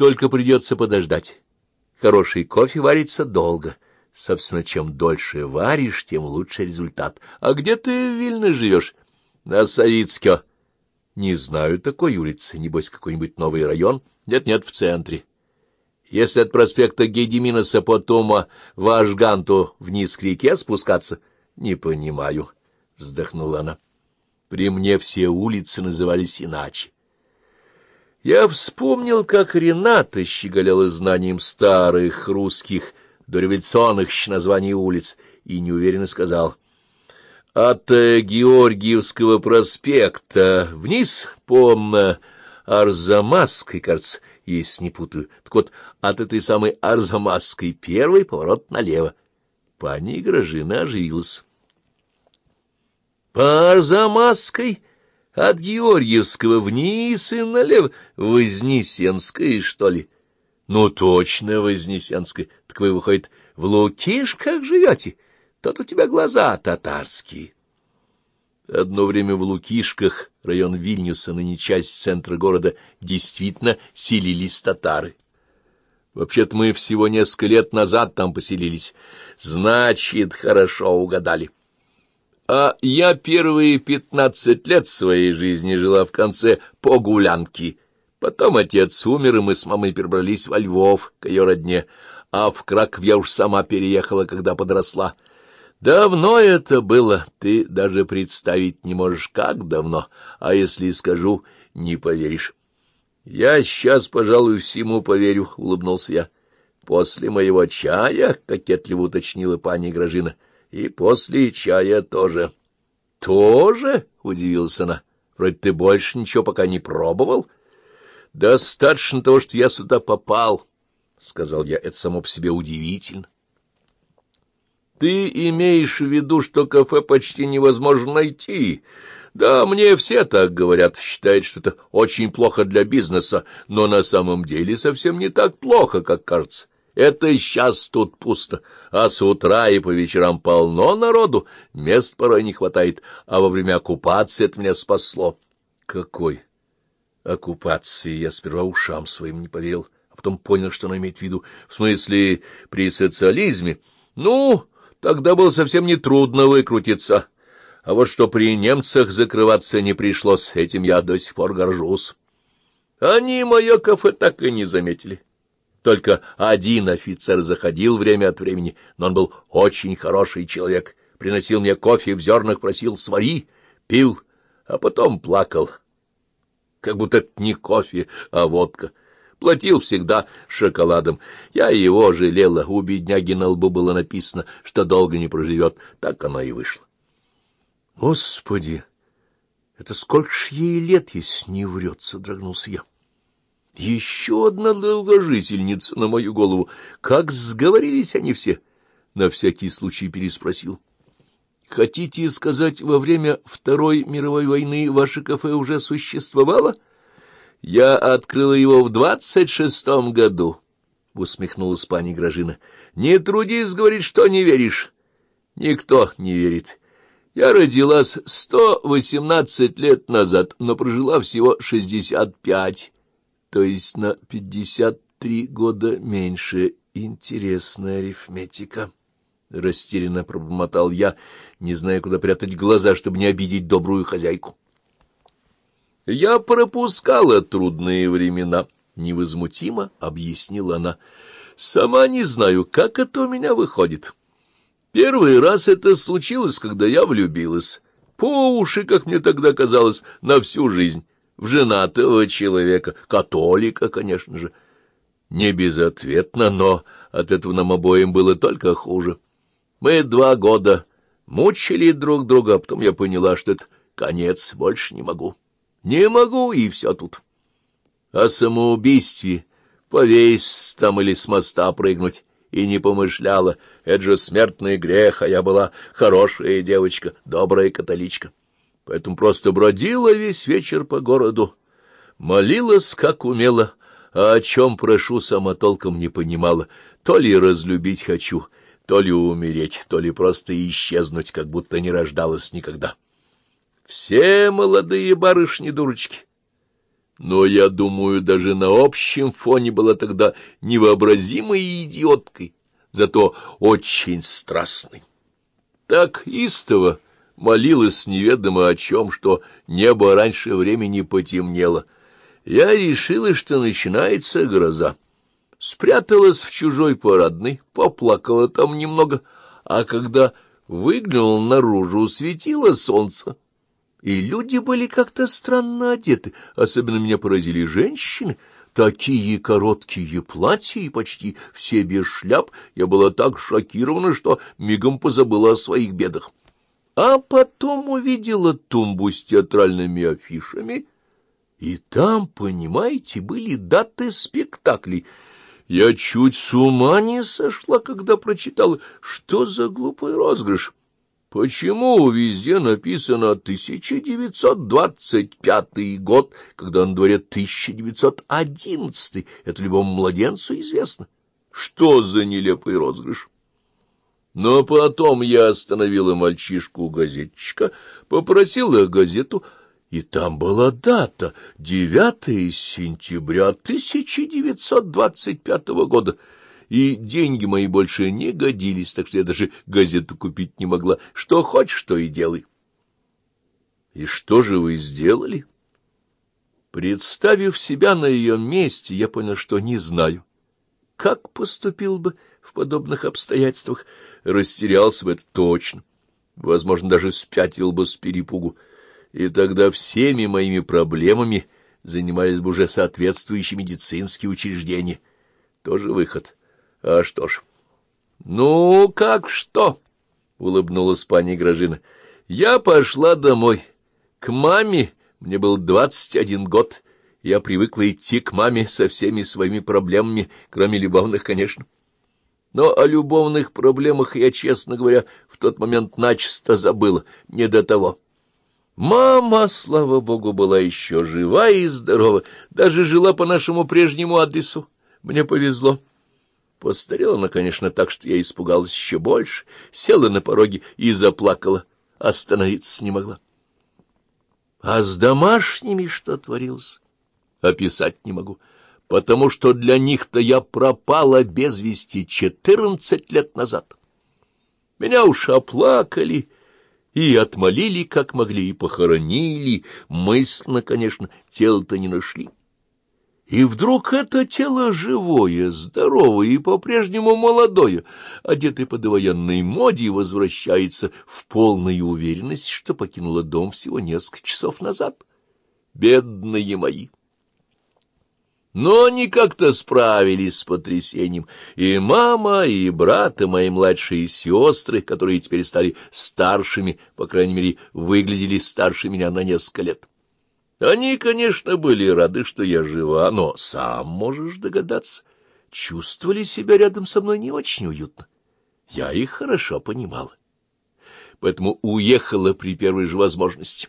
Только придется подождать. Хороший кофе варится долго. Собственно, чем дольше варишь, тем лучше результат. А где ты в Вильно живешь? На Савицке. Не знаю такой улицы. Небось, какой-нибудь новый район? Нет-нет, в центре. Если от проспекта Гедиминаса потом в Ашган, то вниз к реке спускаться? Не понимаю, — вздохнула она. При мне все улицы назывались иначе. Я вспомнил, как Рената щеголяла знанием старых русских дореволюционных названий улиц, и неуверенно сказал. От э, Георгиевского проспекта вниз по Арзамасской, кажется, если не путаю. Так вот, от этой самой Арзамасской первый поворот налево. Пани Грожина оживилась. — По Арзамасской? От Георгиевского вниз и налево? Вознесенской, что ли? — Ну, точно, Вознесенской. Так вы, выходит, в Лукишках живете? Тот у тебя глаза татарские. Одно время в Лукишках, район Вильнюса, ныне часть центра города, действительно селились татары. Вообще-то мы всего несколько лет назад там поселились. Значит, хорошо угадали. А я первые пятнадцать лет своей жизни жила в конце Погулянки. Потом отец умер, и мы с мамой перебрались во Львов, к ее родне, а в Краков я уж сама переехала, когда подросла. Давно это было, ты даже представить не можешь, как давно, а если скажу, не поверишь. Я сейчас, пожалуй, всему поверю, — улыбнулся я. После моего чая, — кокетливо уточнила пани Грожина, — и после чая тоже. — Тоже? — удивилась она. — Вроде ты больше ничего пока не пробовал. — Достаточно того, что я сюда попал, — сказал я. Это само по себе удивительно. Ты имеешь в виду, что кафе почти невозможно найти? Да, мне все так говорят, считают, что это очень плохо для бизнеса, но на самом деле совсем не так плохо, как кажется. Это сейчас тут пусто, а с утра и по вечерам полно народу, мест порой не хватает, а во время оккупации это меня спасло. Какой оккупации? Я сперва ушам своим не поверил, а потом понял, что она имеет в виду. В смысле, при социализме? Ну... Тогда было совсем нетрудно выкрутиться. А вот что при немцах закрываться не пришлось, этим я до сих пор горжусь. Они мое кафе так и не заметили. Только один офицер заходил время от времени, но он был очень хороший человек. Приносил мне кофе в зернах, просил «свари», пил, а потом плакал. Как будто это не кофе, а водка. Платил всегда шоколадом. Я его жалела. У бедняги на лбу было написано, что долго не проживет. Так оно и вышло. Господи! Это сколько ж ей лет, если не врет, содрогнулся я. Еще одна долгожительница на мою голову. Как сговорились они все? На всякий случай переспросил. Хотите сказать, во время Второй мировой войны ваше кафе уже существовало? — я открыла его в двадцать шестом году, — усмехнулась пани Грожина. — Не трудись говорить, что не веришь. Никто не верит. Я родилась сто восемнадцать лет назад, но прожила всего шестьдесят пять, то есть на пятьдесят три года меньше. Интересная арифметика. Растерянно пробормотал я, не зная, куда прятать глаза, чтобы не обидеть добрую хозяйку. Я пропускала трудные времена, — невозмутимо объяснила она. Сама не знаю, как это у меня выходит. Первый раз это случилось, когда я влюбилась. По уши, как мне тогда казалось, на всю жизнь. В женатого человека, католика, конечно же. Не безответно, но от этого нам обоим было только хуже. Мы два года мучили друг друга, а потом я поняла, что это конец, больше не могу. Не могу, и все тут. О самоубийстве, повесь там или с моста прыгнуть, и не помышляла. Это же смертный грех, а я была хорошая девочка, добрая католичка. Поэтому просто бродила весь вечер по городу, молилась, как умела, а о чем прошу, сама толком не понимала. То ли разлюбить хочу, то ли умереть, то ли просто исчезнуть, как будто не рождалась никогда. Все молодые барышни-дурочки. Но, я думаю, даже на общем фоне была тогда невообразимой идиоткой, зато очень страстной. Так истово молилась неведомо о чем, что небо раньше времени потемнело. Я решила, что начинается гроза. Спряталась в чужой парадной, поплакала там немного, а когда выглянула наружу, светило солнце. И люди были как-то странно одеты, особенно меня поразили женщины. Такие короткие платья и почти все без шляп. Я была так шокирована, что мигом позабыла о своих бедах. А потом увидела тумбу с театральными афишами, и там, понимаете, были даты спектаклей. Я чуть с ума не сошла, когда прочитала, что за глупый розыгрыш. Почему везде написано 1925 год, когда на дворе 1911? Это любому младенцу известно. Что за нелепый розыгрыш? Но потом я остановила мальчишку-газетчика, попросила газету, и там была дата — 9 сентября 1925 года. И деньги мои больше не годились, так что я даже газету купить не могла. Что хочешь, то и делай. И что же вы сделали? Представив себя на ее месте, я понял, что не знаю. Как поступил бы в подобных обстоятельствах? Растерялся бы это точно. Возможно, даже спятил бы с перепугу. И тогда всеми моими проблемами занимались бы уже соответствующие медицинские учреждения. Тоже выход. А что ж. — Ну, как что? — улыбнулась пани Грожина. — Я пошла домой. К маме мне был двадцать один год. Я привыкла идти к маме со всеми своими проблемами, кроме любовных, конечно. Но о любовных проблемах я, честно говоря, в тот момент начисто забыла. Не до того. Мама, слава богу, была еще жива и здорова, даже жила по нашему прежнему адресу. Мне повезло. Постарела она, конечно, так, что я испугалась еще больше, села на пороге и заплакала, остановиться не могла. А с домашними что творилось, описать не могу, потому что для них-то я пропала без вести четырнадцать лет назад. Меня уж оплакали и отмолили, как могли, и похоронили, мысленно, конечно, тело-то не нашли. И вдруг это тело живое, здоровое и по-прежнему молодое, одетое по довоенной моде, возвращается в полную уверенность, что покинуло дом всего несколько часов назад. Бедные мои! Но они как-то справились с потрясением, и мама, и брат, и мои младшие сестры, которые теперь стали старшими, по крайней мере, выглядели старше меня на несколько лет. Они, конечно, были рады, что я жива, но, сам можешь догадаться, чувствовали себя рядом со мной не очень уютно. Я их хорошо понимала. Поэтому уехала при первой же возможности.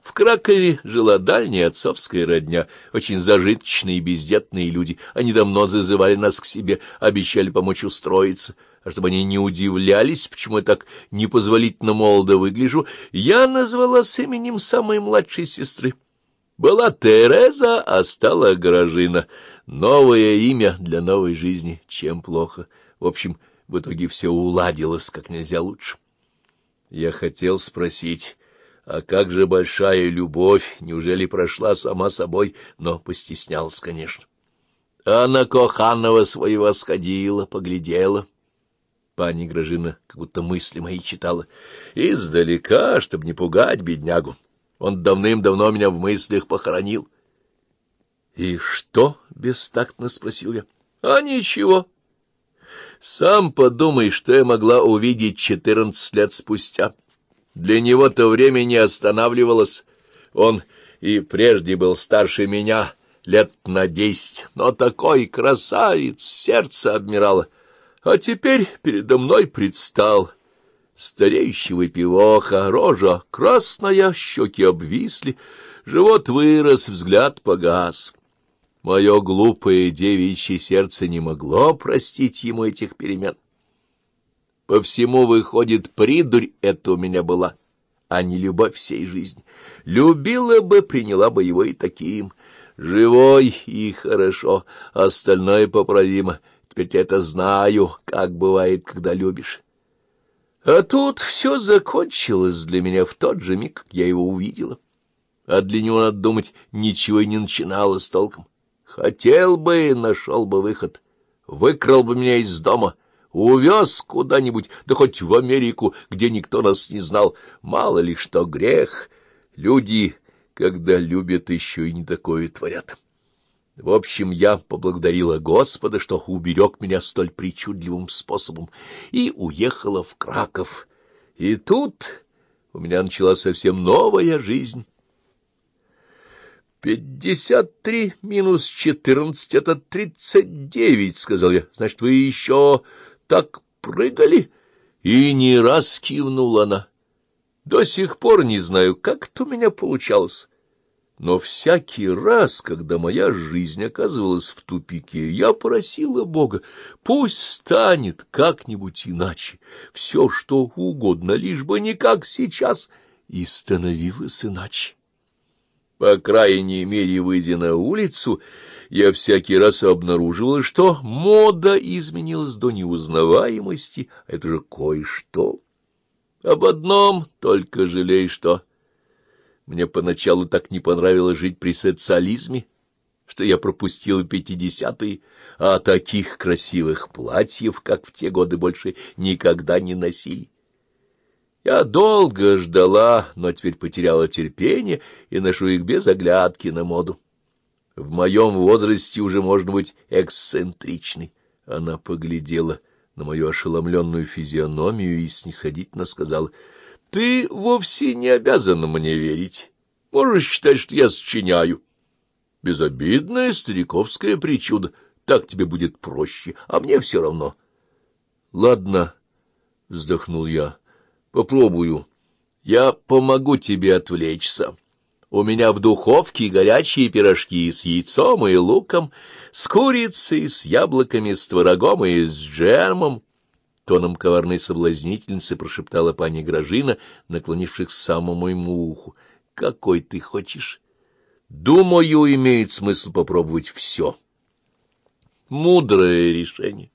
В Кракове жила дальняя отцовская родня, очень зажиточные и бездетные люди. Они давно зазывали нас к себе, обещали помочь устроиться. А чтобы они не удивлялись, почему я так непозволительно молодо выгляжу, я назвала с именем самой младшей сестры. Была Тереза, а стала Гражина. Новое имя для новой жизни, чем плохо. В общем, в итоге все уладилось как нельзя лучше. Я хотел спросить, а как же большая любовь, неужели прошла сама собой, но постеснялась, конечно. А на Коханова своего сходила, поглядела. Пани Гражина как будто мысли мои читала. Издалека, чтобы не пугать беднягу. Он давным-давно меня в мыслях похоронил. — И что? — бестактно спросил я. — А ничего. Сам подумай, что я могла увидеть четырнадцать лет спустя. Для него-то время не останавливалось. Он и прежде был старше меня лет на десять, но такой красавец, сердце адмирала. А теперь передо мной предстал Стареющий выпивоха, рожа красная, щеки обвисли, живот вырос, взгляд погас. Мое глупое девичье сердце не могло простить ему этих перемен. По всему, выходит, придурь это у меня была, а не любовь всей жизни. Любила бы, приняла бы его и таким. Живой и хорошо, остальное поправимо. Теперь это знаю, как бывает, когда любишь. А тут все закончилось для меня в тот же миг, как я его увидела. А для него, надо думать, ничего и не начиналось толком. Хотел бы, нашел бы выход, выкрал бы меня из дома, увез куда-нибудь, да хоть в Америку, где никто нас не знал. Мало ли что грех. Люди когда любят, еще и не такое творят. В общем, я поблагодарила Господа, что уберег меня столь причудливым способом, и уехала в Краков. И тут у меня началась совсем новая жизнь. «Пятьдесят три минус четырнадцать — это тридцать девять», — сказал я. «Значит, вы еще так прыгали?» И не раз кивнула она. До сих пор не знаю, как это у меня получалось. Но всякий раз, когда моя жизнь оказывалась в тупике, я просила Бога, пусть станет как-нибудь иначе, все что угодно, лишь бы не как сейчас, и становилось иначе. По крайней мере, выйдя на улицу, я всякий раз обнаруживала, что мода изменилась до неузнаваемости, а это же кое-что. Об одном только жалей, что мне поначалу так не понравилось жить при социализме, что я пропустил пятидесятые, а таких красивых платьев, как в те годы, больше никогда не носили. Я долго ждала, но теперь потеряла терпение и ношу их без оглядки на моду. В моем возрасте уже можно быть эксцентричной. Она поглядела на мою ошеломленную физиономию и снисходительно сказала — ты вовсе не обязан мне верить. Можешь считать, что я сочиняю. Безобидная стариковская причуда. Так тебе будет проще, а мне все равно. — Ладно, — вздохнул я, — попробую. Я помогу тебе отвлечься. У меня в духовке горячие пирожки с яйцом и луком, с курицей, с яблоками, с творогом и с джемом. Тоном коварной соблазнительницы прошептала пани Гражина, наклонившись к самому моему уху. — Какой ты хочешь? — Думаю, имеет смысл попробовать все. Мудрое решение.